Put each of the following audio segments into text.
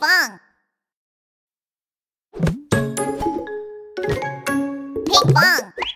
pong. Ping pong.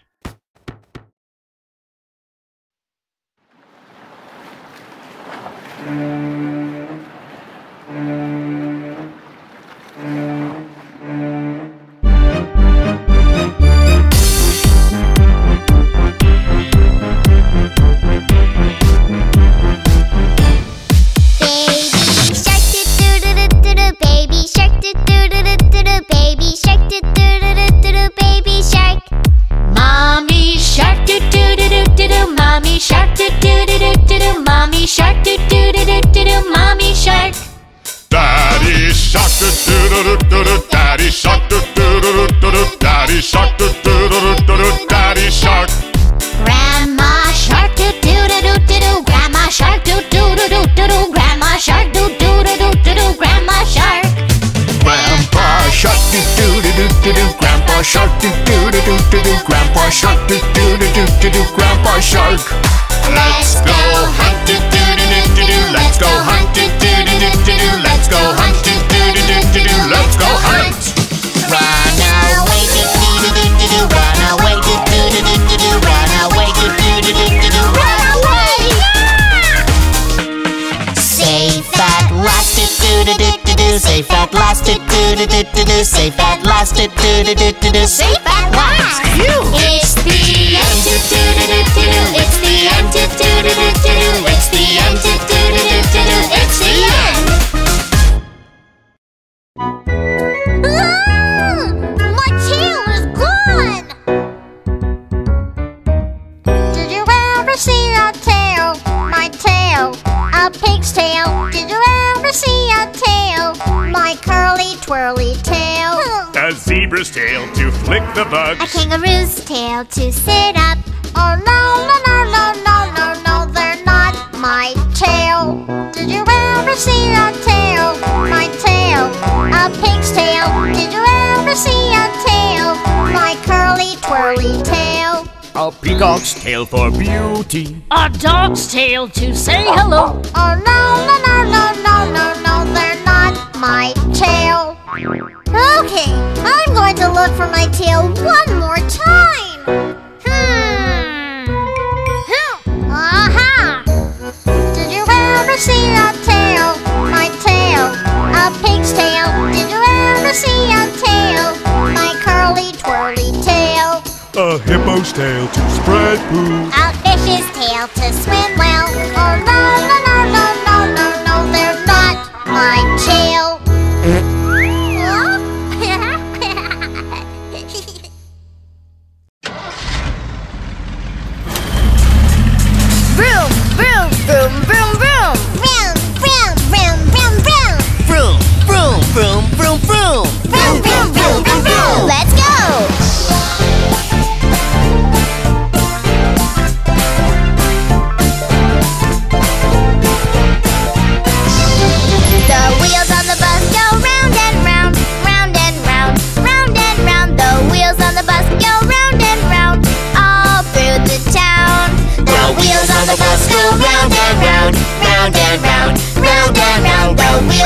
tail, a pig's tail. Did you ever see a tail? My curly twirly tail. A zebra's tail to flick the bugs. A kangaroo's tail to sit up. Oh no, no, no, no, no, no, no, they're not my tail. Did you ever see a tail? My tail, a pig's tail. Did you ever see a tail? My curly twirly tail. A peacock's tail for beauty. A dog's tail to say hello. Oh no, no, no, no, no, no, no, they're not my tail. Okay, I'm going to look for my tail one more time. Hmm. Aha! Uh-huh. Did you ever see a tail? My tail. A pig's tail. Did you ever see a tail? Out tail to spread poo. A fish's tail to swim well. Oh no, no, no, no, no, no, no, they're not my tail. vroom, vroom, vroom. The balls go round and round, round and round, round and round, the wheel.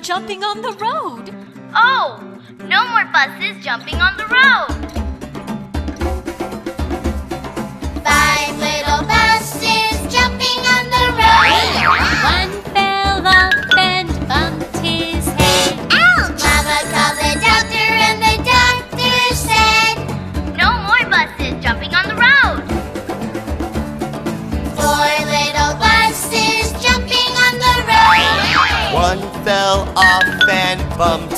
jumping on the road. Oh, no more buses jumping on the road. bum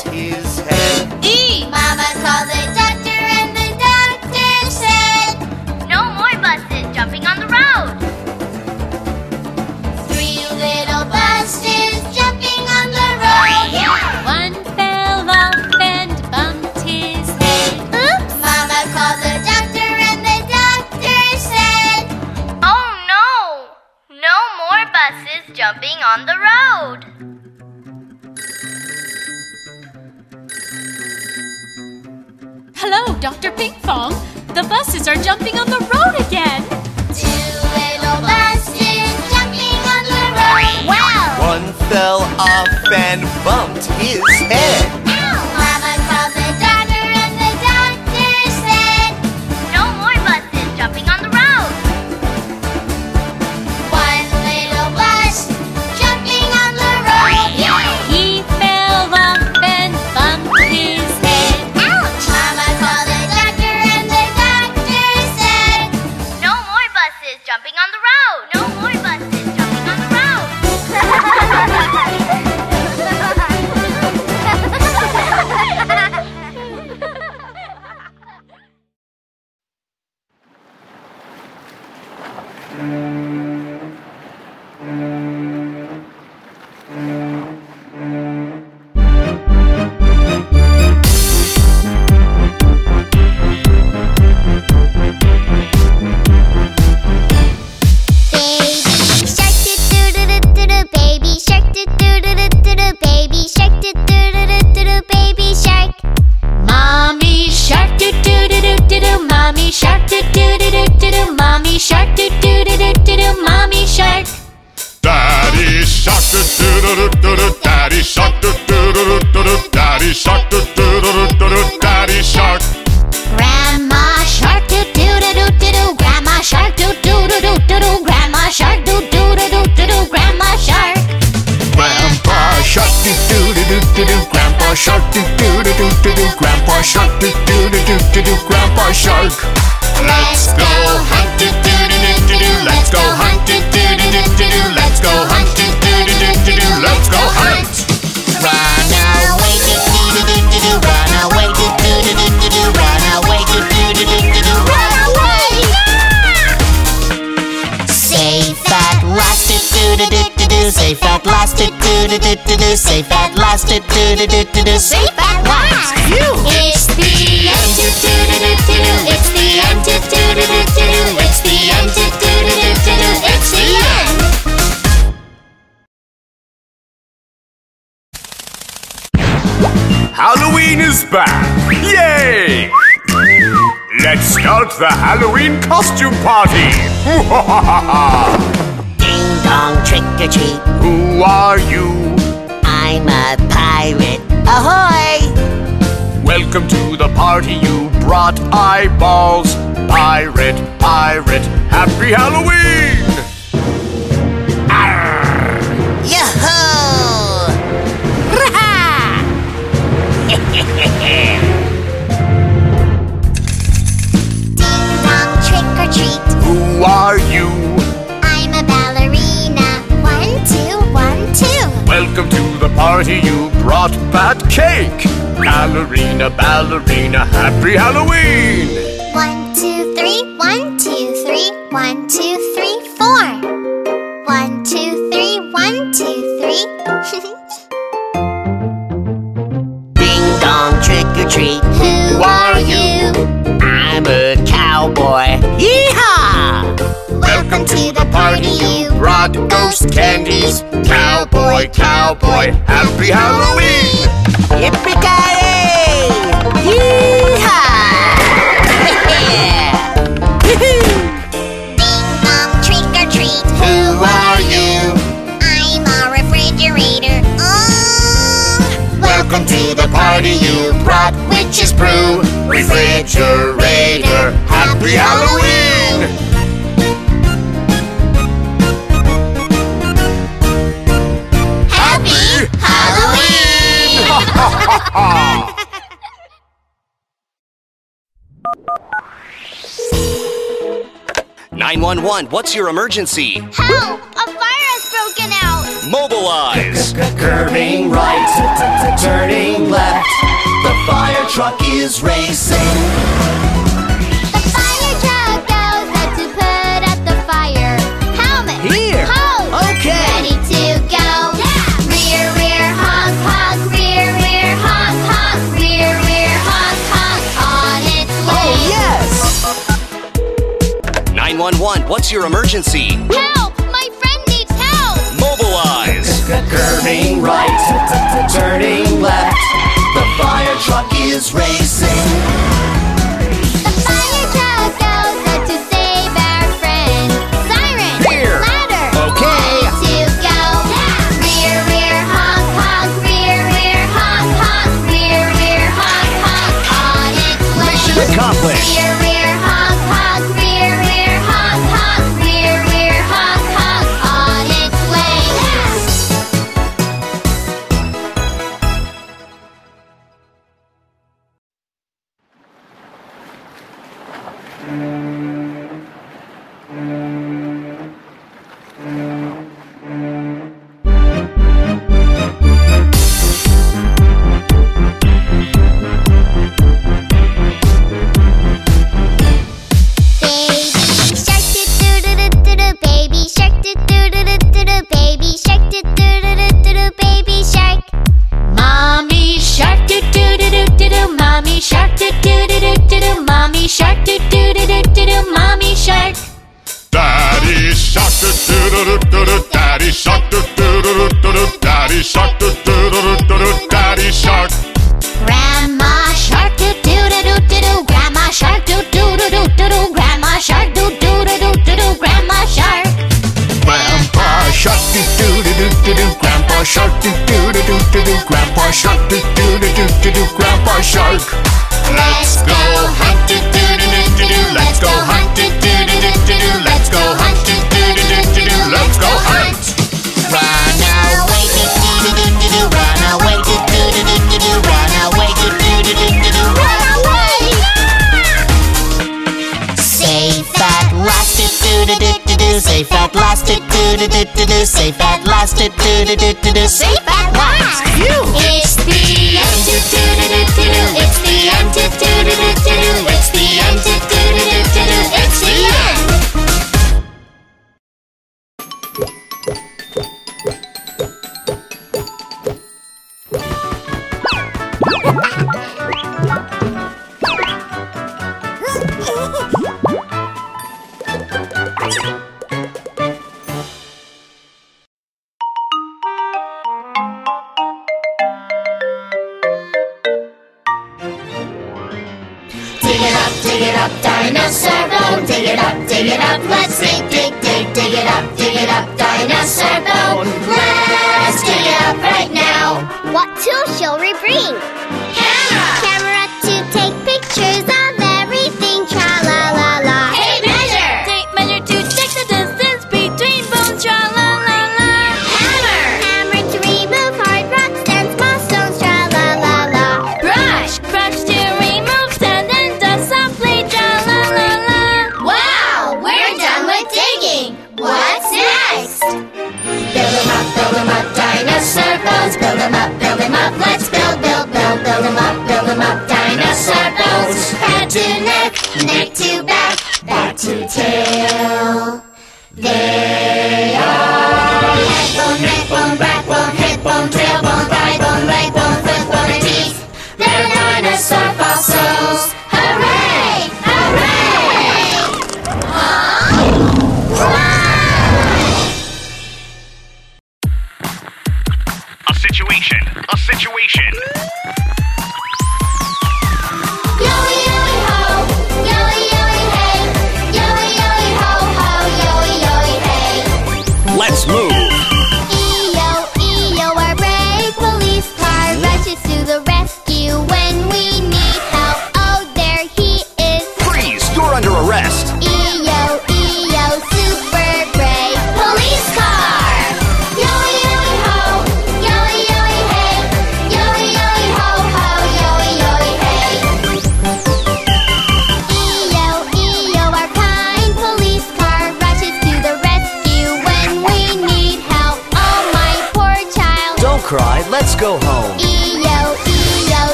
Dr. Pinkfong. The buses are jumping on the road again. Two little buses jumping on the road. Wow! One fell off and bumped his head. the Halloween costume party? Ding dong, trick or treat. Who are you? I'm a pirate. Ahoy! Welcome to the party. You brought eyeballs. Pirate, pirate, happy Halloween! Welcome to the party, you brought bad cake! Ballerina, ballerina, happy Halloween! One, two, three, one, two, three, one, two, three, four! One, two, three, one, two, three. Ding dong, trick or treat. Who, are, you? you? I'm a cowboy. Yeehaw! Welcome to the party, you brought ghost candies. Cowboy, cowboy, happy Halloween! Yippee-ki-yay! Yee-haw! Ding dong, trick or treat, who are you? I'm a refrigerator, oh! Welcome to the party, you brought witch's brew. Refrigerator, happy Halloween! 911, what's your emergency? Help! A virus broken out! Mobilize! Curving right, turning left, the fire truck is racing. 911, what's your emergency? Help! My friend needs help! Mobilize! Curving right, turning left, the fire truck is racing. dinosaur bone. Dig it up, dig it up, let's dig, dig, dig, dig it up, dig it up, dinosaur bone. Let's dig it up right now. What tool shall we bring?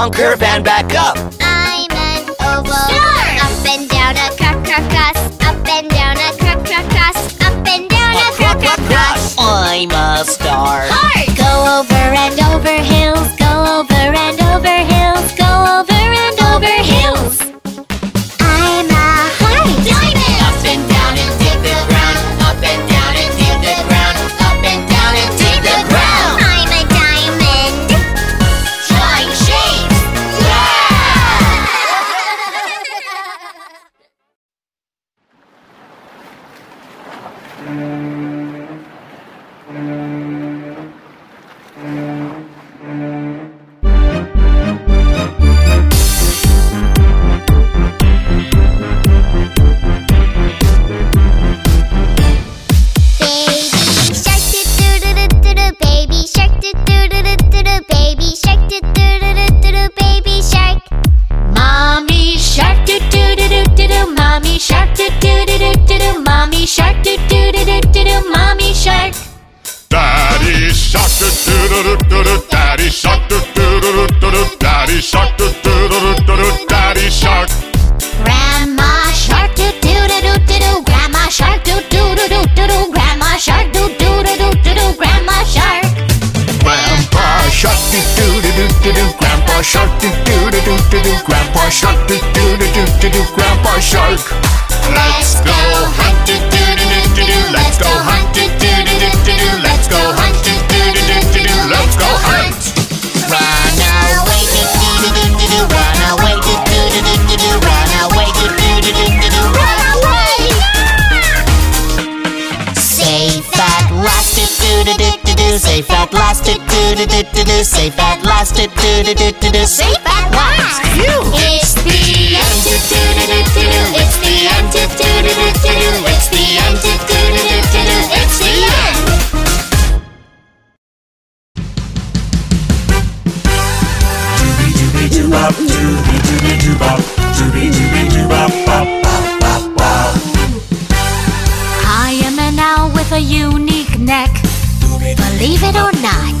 long curve and back up. unique neck. Believe it or not,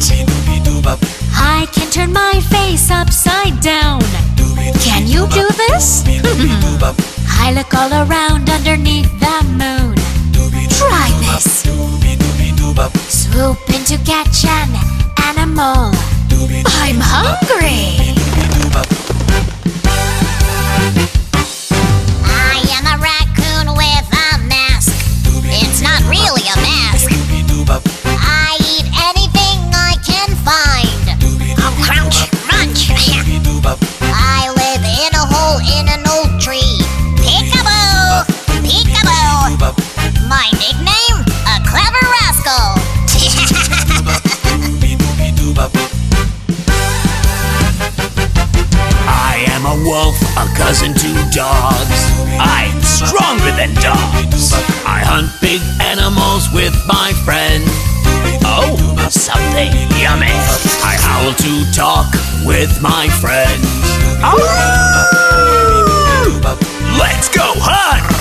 I can turn my face upside down. Can you do this? I look all around underneath the moon. Try this. Swoop in to catch an animal. I'm hungry. cows and two dogs. I'm stronger than dogs. I hunt big animals with my friend. Oh, something yummy. I howl to talk with my friends. Oh! Let's go hunt!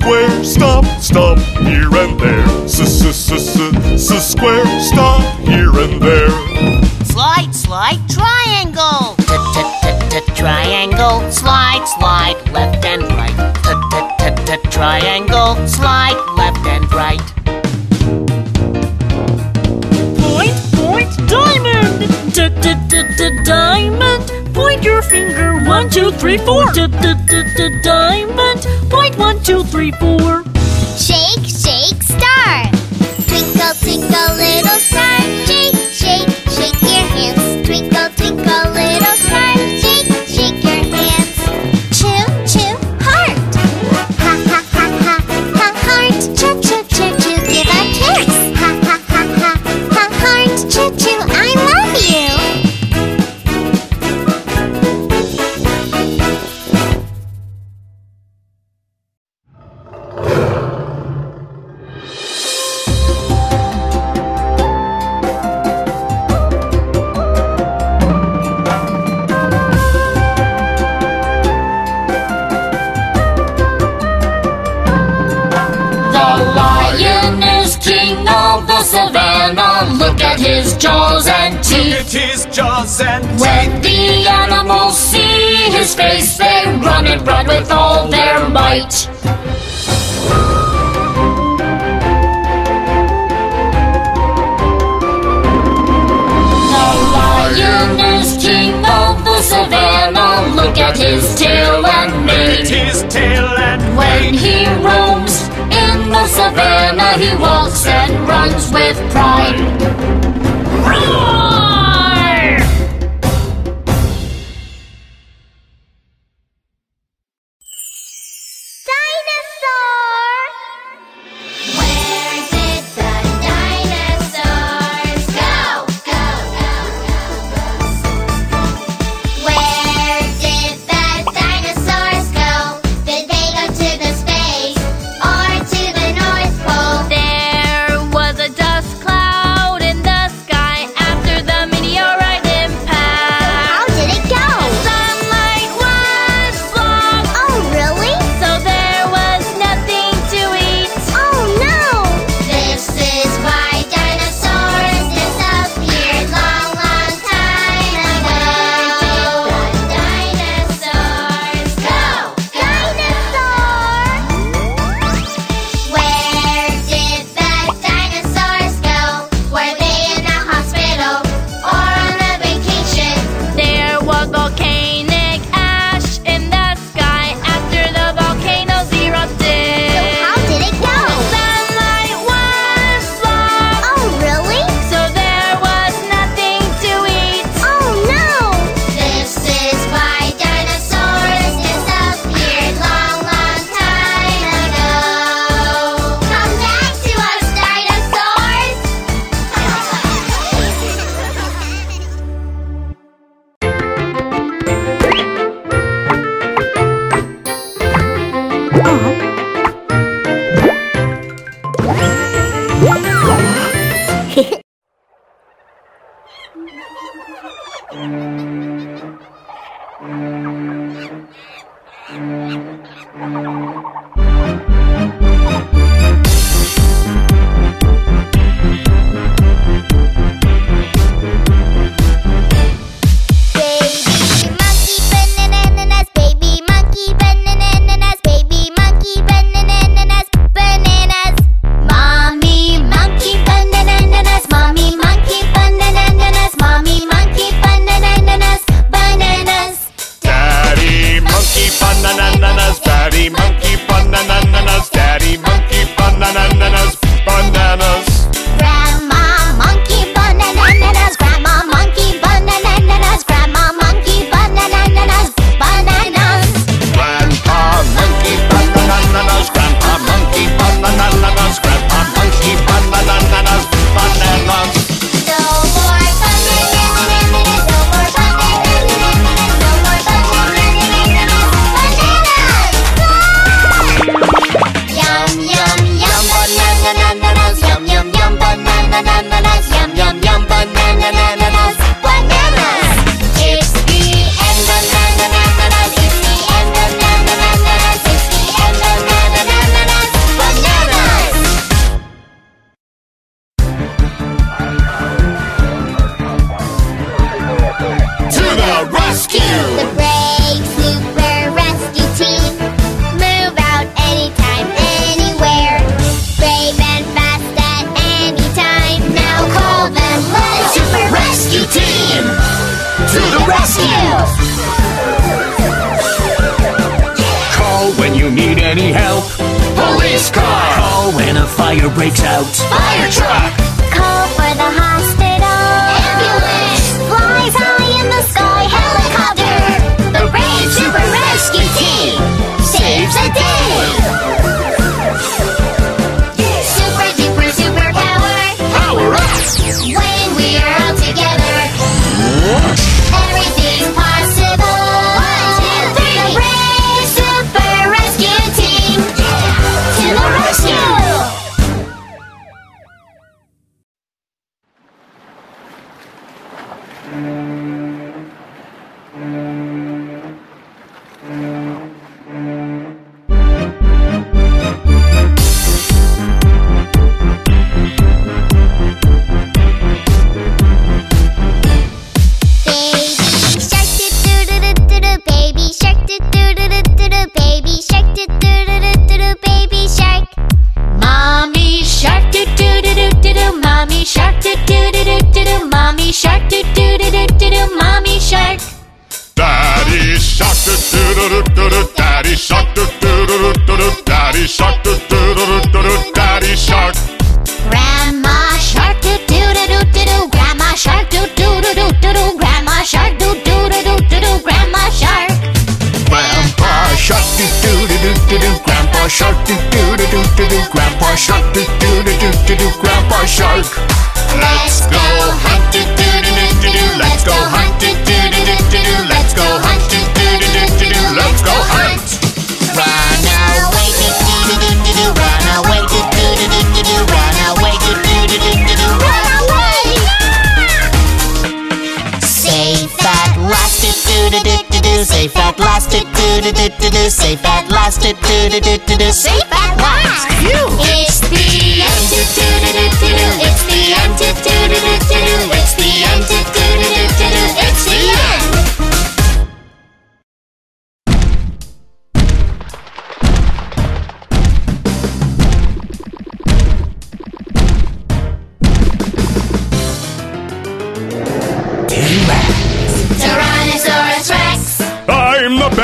square stop, stop here and there. S-s-s-s-square stop here and there. Slide, slide, triangle. Triangle, slide, slide, left and right. Triangle, slide, left and right. Point, point, diamond. Diamond. Point your finger. One, two, three, four. Diamond two, three, four.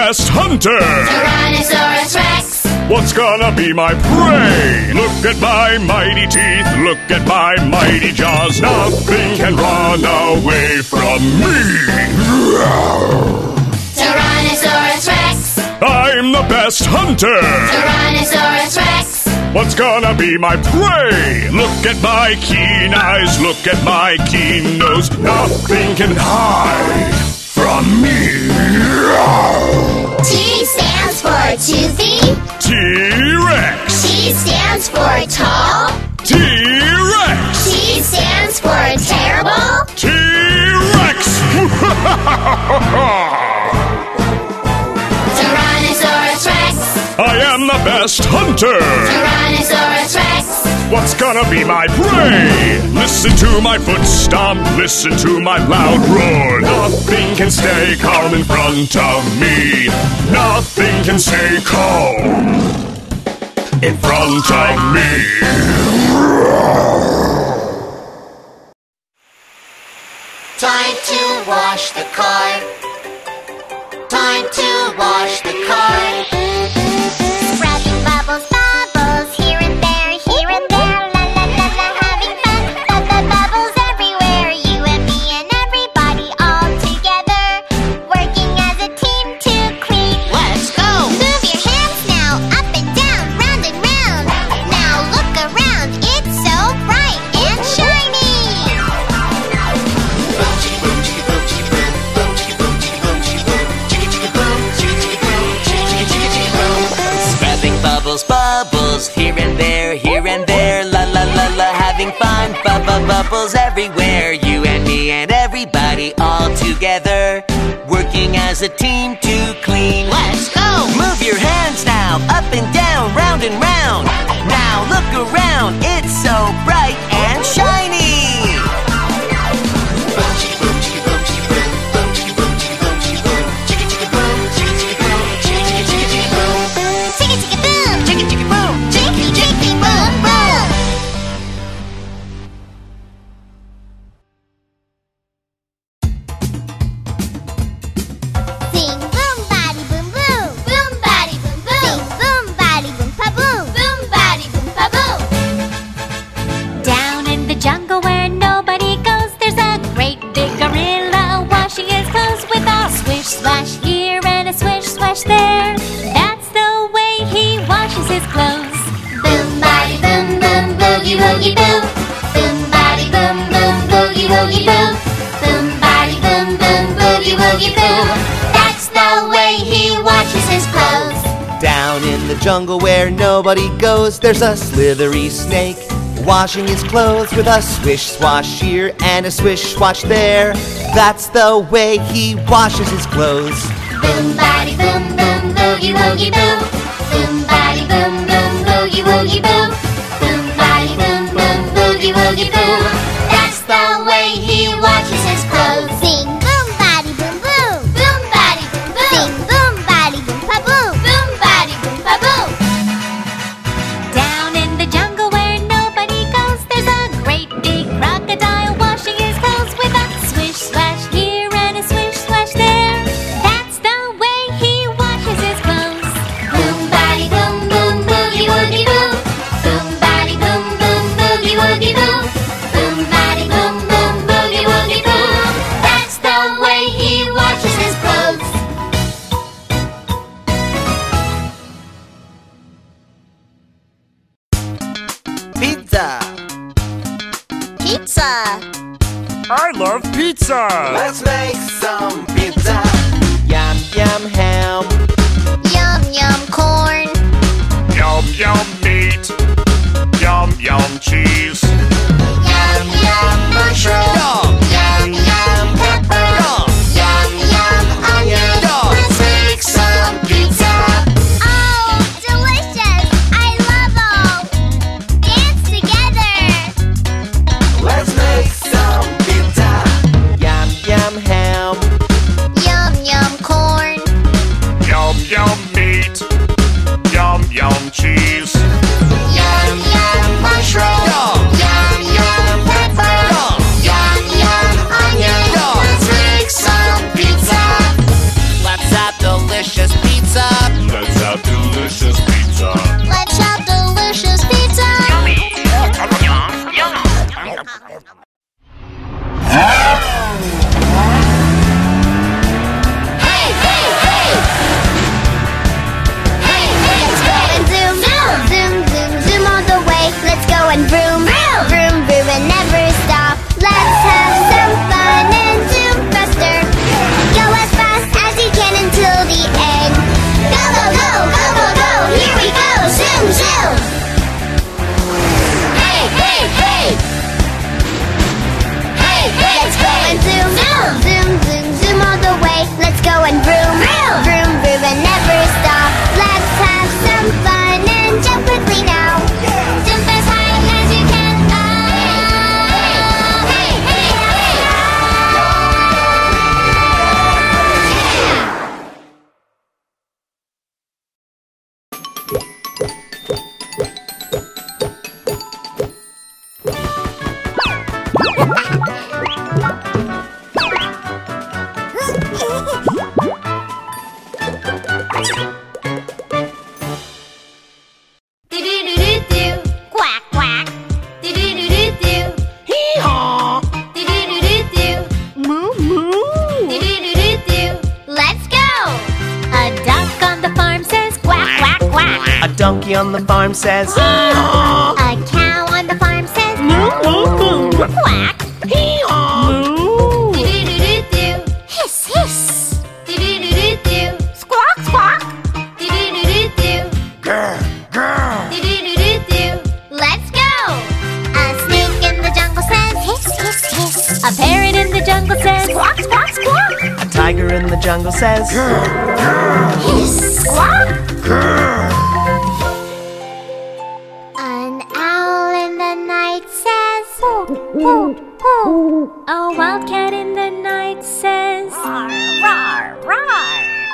Hunter! Tyrannosaurus Rex! What's gonna be my prey? Look at my mighty teeth, look at my mighty jaws. Nothing can run away from me! Tyrannosaurus Rex! I'm the best hunter! Tyrannosaurus Rex! What's gonna be my prey? Look at my keen eyes, look at my keen nose. Nothing can hide from me. T stands for toothy. T-Rex. T stands for tall. T-Rex. T stands for terrible. T-Rex. Tyrannosaurus Rex. I am the best hunter. Tyrannosaurus Rex. What's gonna be my prey? Listen to my foot stomp, listen to my loud roar. Nothing can stay calm in front of me. Nothing can stay calm in front of me. Time to wash the car. Time to wash the car. couples everywhere. You and me and everybody all together. Working as a team to clean. Let's go! Move your hands now, up and down, round and round. Now look around, it's so out he goes. There's a slithery snake washing his clothes with a swish swash here and a swish swash there. That's the way he washes his clothes. Boom body boom boom boogie woogie boo. Boom body boom boom boogie woogie boo. Boom body boom boom boogie woogie boo. That's the way he washes his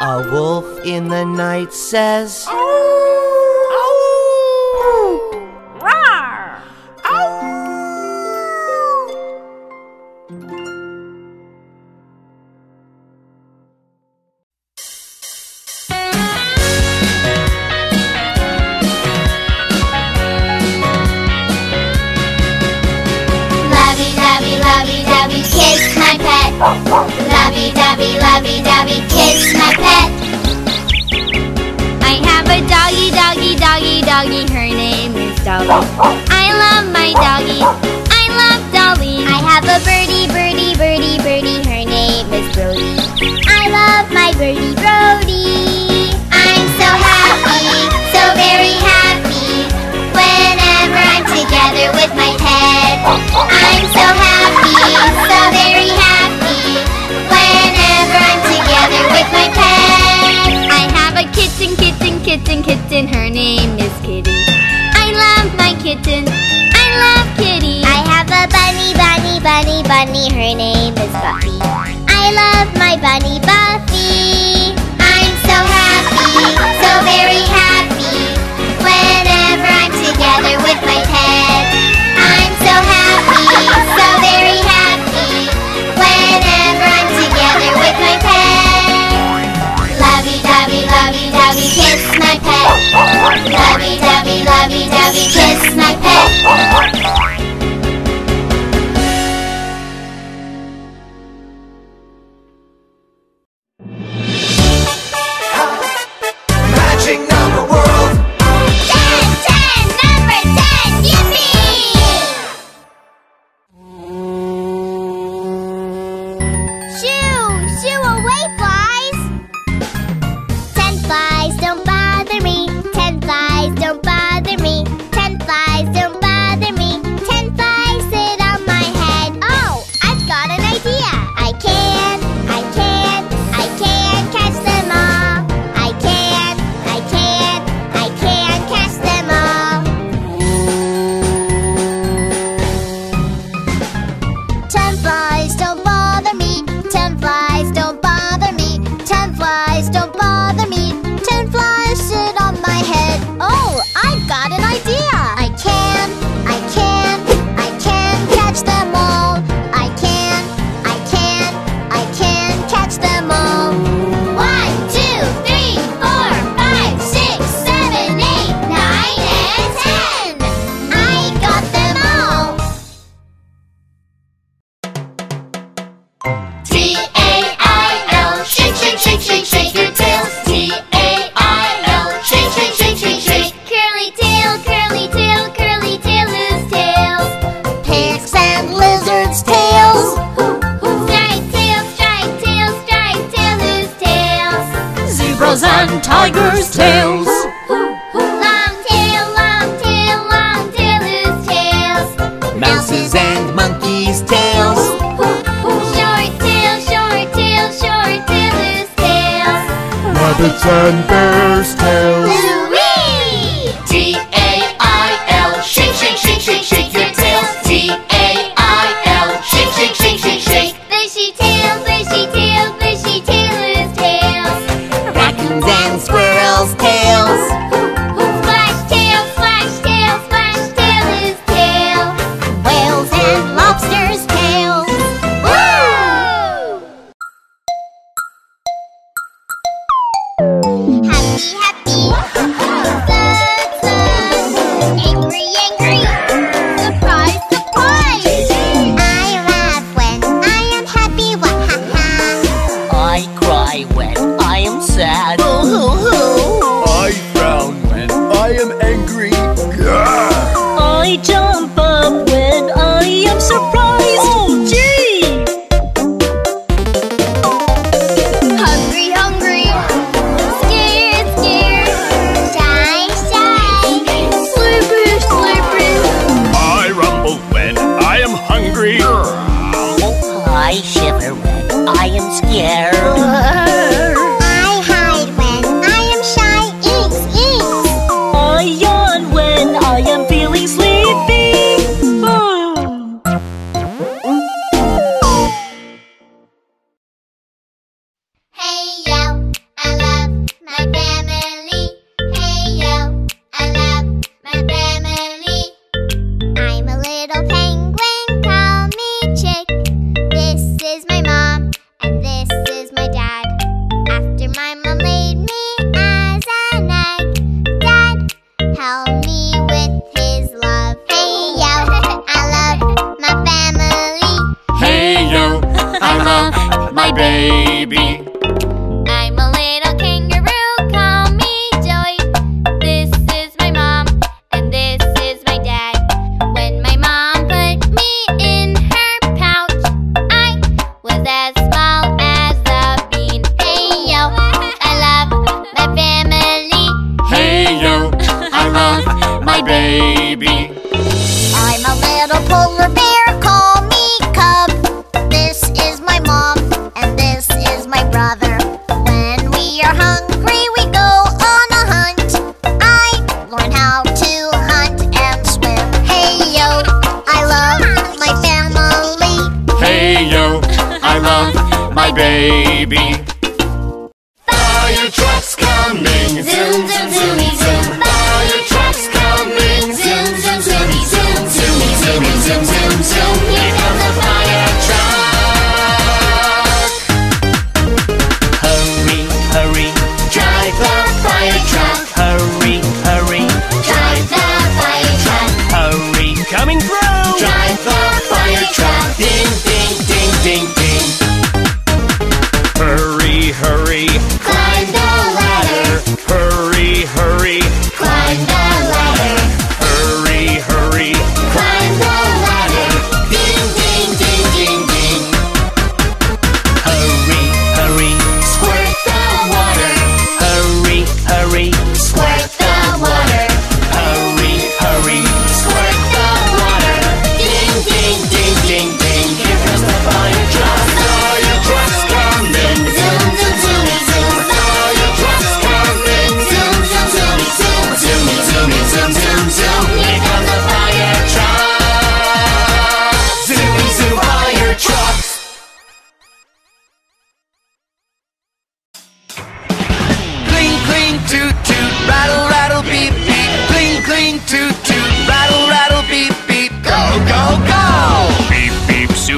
A wolf in the night says,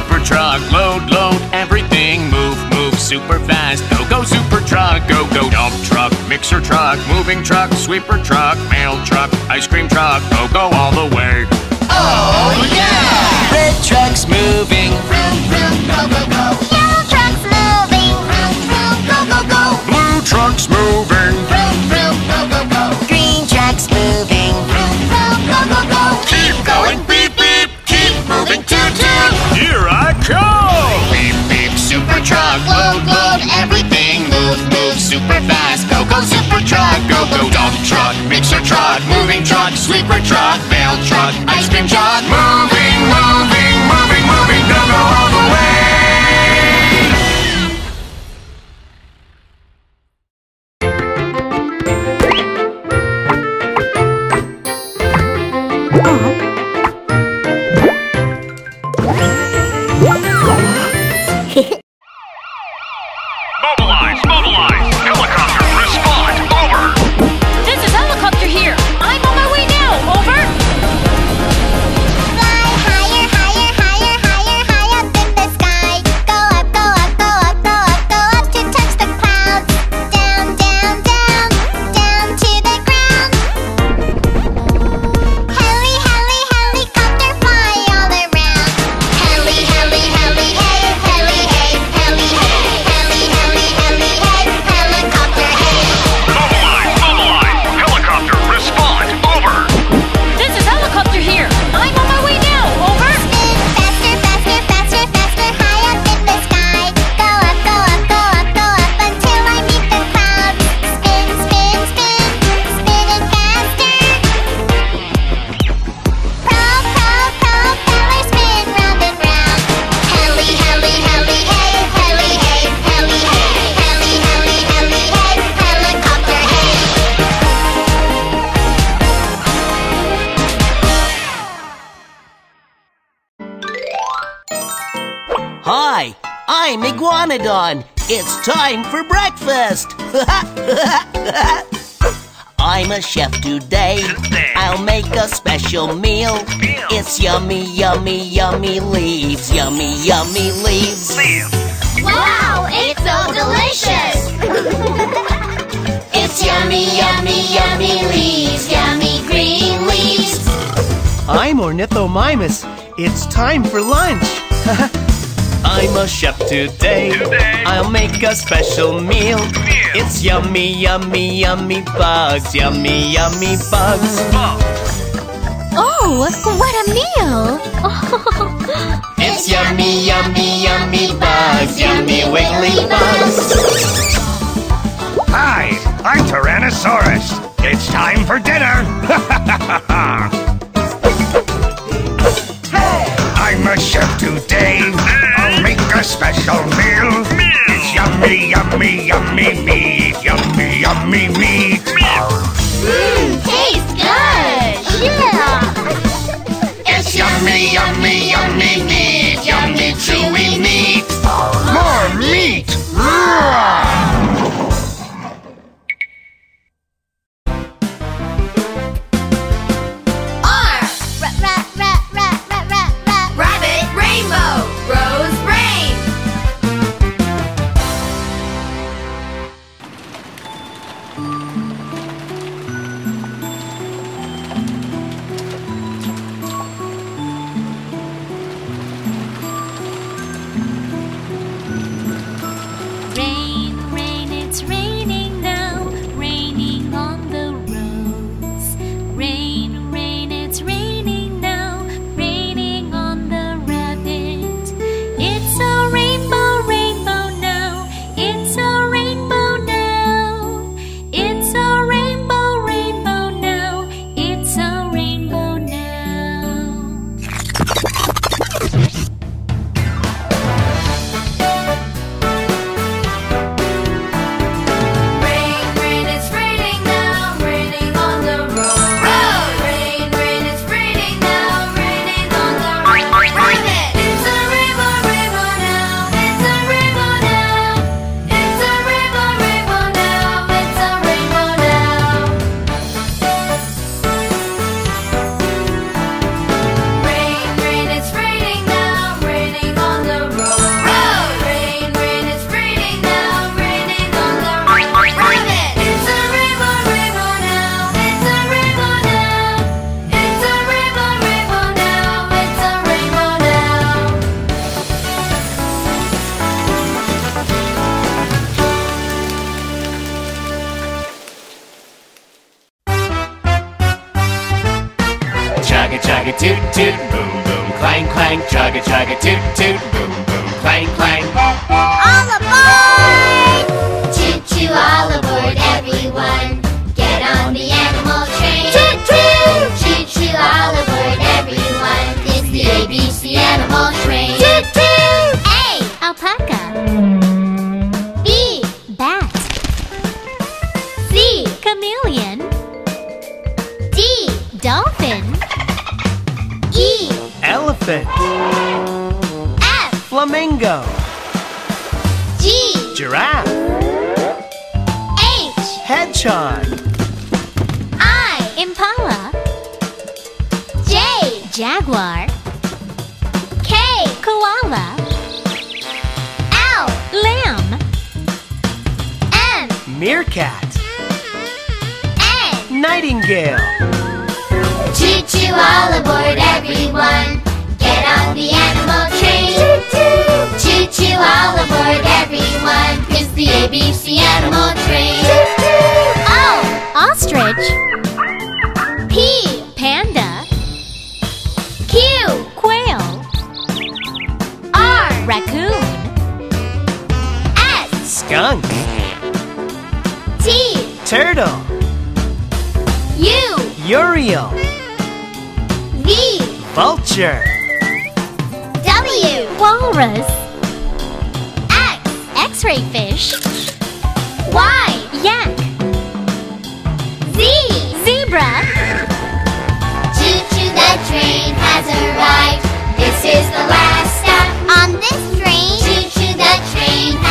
super truck. Load, load, everything. Move, move, super fast. Go, go, super truck. Go, go, dump truck, mixer truck, moving truck, sweeper truck, mail truck, ice cream truck. Go, go, all the way. Oh, yeah! Red truck's moving. Vroom, vroom, go, go, go. Yellow truck's moving. Vroom, vroom, go, go, go. Blue truck's moving. truck, mixer truck, moving truck, sweeper truck, mail truck, ice cream truck, It's time for breakfast. I'm a chef today. I'll make a special meal. It's yummy, yummy, yummy leaves. Yummy, yummy leaves. Wow, it's so delicious. it's yummy, yummy, yummy leaves. Yummy green leaves. I'm Ornithomimus. It's time for lunch. I'm a chef today. today. I'll make a special meal. meal. It's yummy, yummy, yummy bugs. Yummy, yummy bugs. Oh, what a meal! it's yummy, yummy, yummy bugs. Yummy, wiggly bugs. Hi, I'm Tyrannosaurus. It's time for dinner. your chef today. I'll make a special meal. It's yummy, yummy, yummy meat. Yummy, yummy meat. Mmm, tastes good. Yeah. it's yummy, yummy, yummy meat. Yummy, chewy meat. More meat. chugga chugga toot toot boom boom clang clang chugga chugga toot toot boom boom clang clang. All aboard! Choo choo all aboard everyone. Get on the animal train. Choo choo! Choo choo all aboard everyone. It's the ABC animal train. Choo choo! A. Alpaca. B. Bat. C. Chameleon. Elephant. F. Flamingo. G. Giraffe. H. Hedgehog. I. Impala. J. Jaguar. K. Koala. L. Lamb. M. Meerkat. N. Nightingale. Choo choo all aboard, everyone. Get the animal train. Choo choo all aboard, everyone. It's the ABC animal train. O. Ostrich. P. Panda. Q. Quail. R. Raccoon. S. Skunk. T. Turtle. U. Urial. V. Vulture. Walrus. X. X-ray fish. Y. Yak. Z. Zebra. Choo choo, the train has arrived. This is the last stop on this train. Choo choo, the train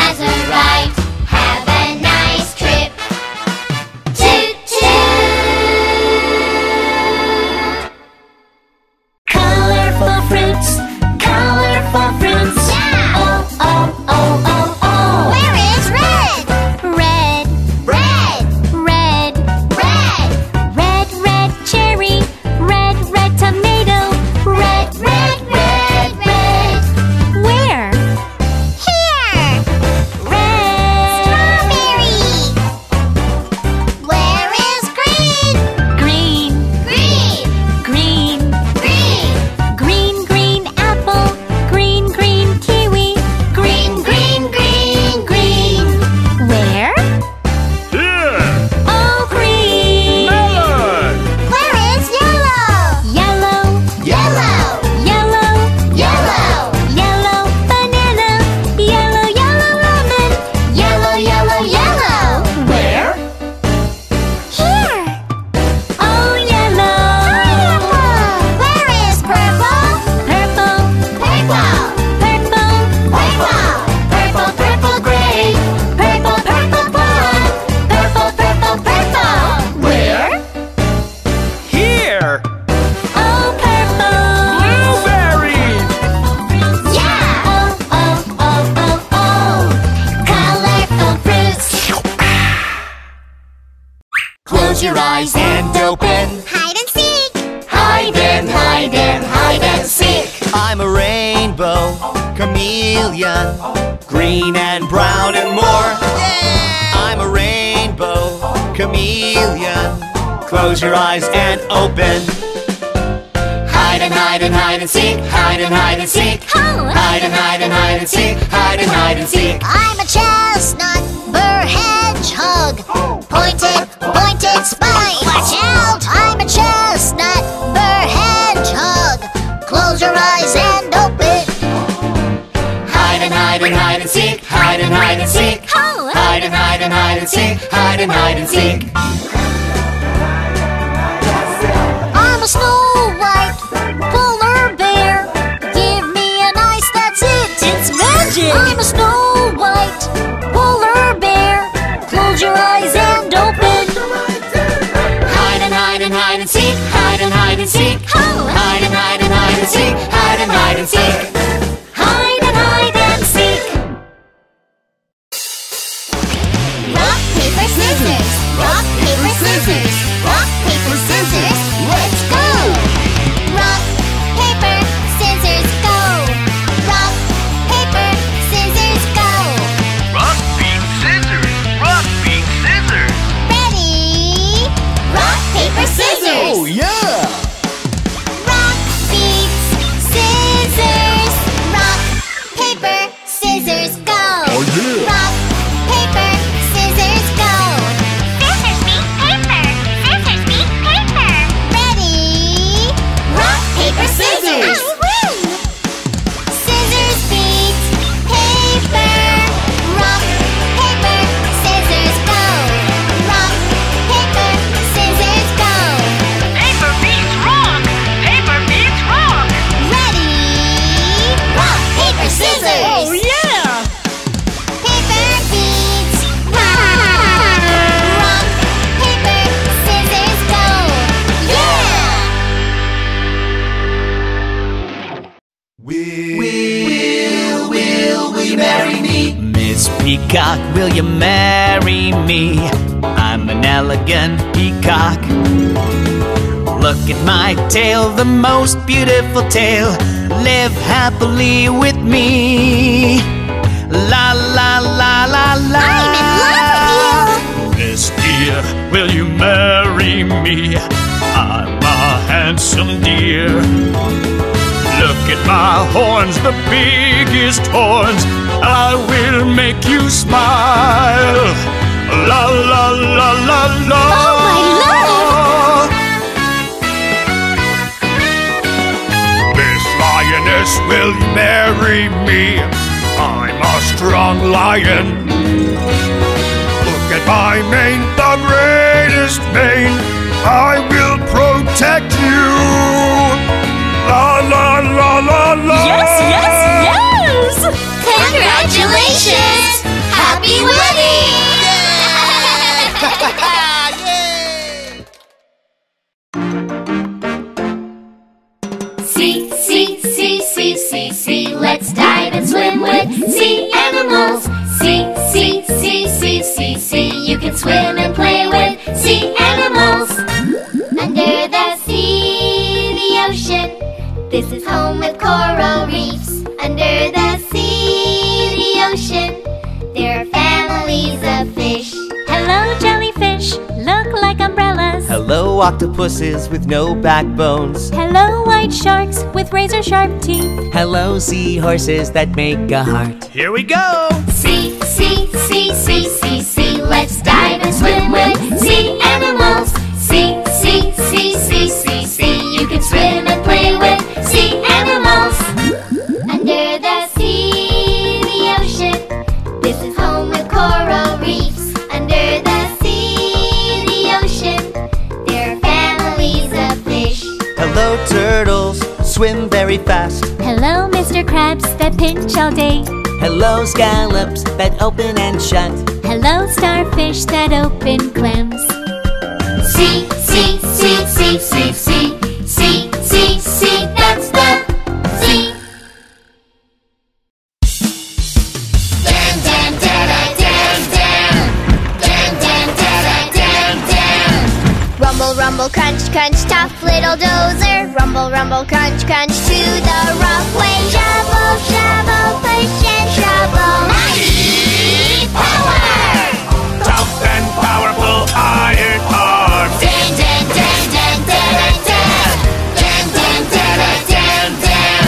open. Hide and hide and hide and seek. Hide and hide and seek. Hide and hide and hide and seek. Hide and hide and seek. I'm a chestnut burr hedgehog. Pointed, pointed spine. Watch out! I'm a chestnut burr hedgehog. Close your eyes and open. Hide and hide and hide and seek. Hide and hide and seek. Hide and hide and hide and seek. Hide and hide and seek. Magic. I'm a snow white polar bear. Close your eyes and open. Hide and hide and hide and seek. Hide and hide and seek. Hide and hide and hide and seek. Hide and hide and seek. Will you marry me? I'm an elegant peacock. Look at my tail, the most beautiful tail. Live happily with me. La la la la la. I'm in love with Miss deer, will you marry me? I'm a handsome deer. Look at my horns, the biggest horns. I will make you smile. La la la la la. Oh, my love! Miss Lioness, will you marry me? I'm a strong lion. Look at my mane, the greatest mane. I will protect you. La la la la la. Yes, yes, yes! Congratulations! Happy wedding! See, see, see, see, see, see. Let's dive and swim with sea animals. See, see, see, see, see, see. You can swim and play with sea animals. This is home with coral reefs. Under the sea, the ocean. There are families of fish. Hello, jellyfish. Look like umbrellas. Hello, octopuses with no backbones. Hello, white sharks with razor sharp teeth. Hello, seahorses that make a heart. Here we go! See, see, see, see, see, see. Let's dive and swim with sea animals. See, see, see, see, swim very fast. Hello, Mr. Crabs that pinch all day. Hello, scallops that open and shut. Hello, starfish that open clams. See, see, see, see, see, see, see, Rumble, crunch, crunch, tough little dozer. Rumble, rumble, crunch, crunch to the rough way. Shovel, shovel, push and shovel. Mighty power. Tough and powerful iron arms. Dan, dan, dan, dan, da, da, dan. Dan, dan, da, da, dan, dan.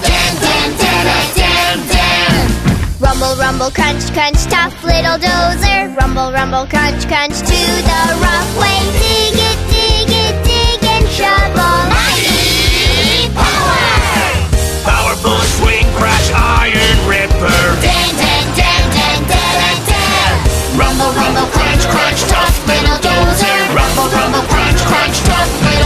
Dan, dan, da, da, dan, dan. Rumble, rumble, crunch, crunch, tough little dozer. Rumble, rumble, crunch, crunch to the rough way. Dig Rumble, rumble, crunch, crunch, tough little dozer. Rumble, rumble, crunch, crunch, tough little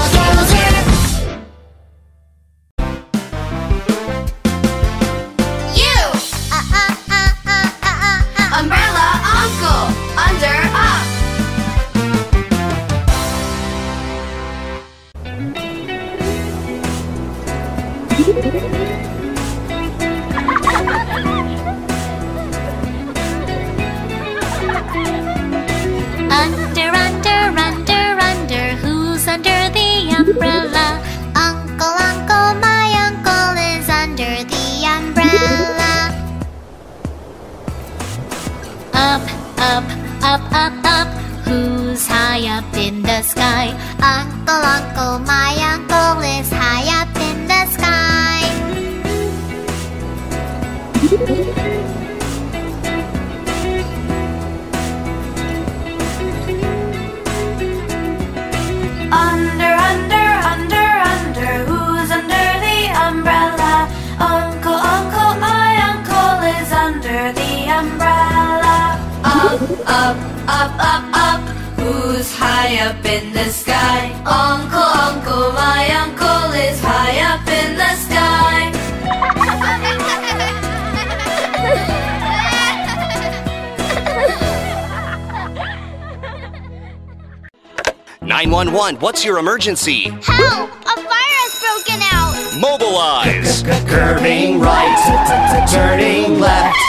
what's your emergency? Help! A fire has broken out! Mobilize! Curving right, turning left.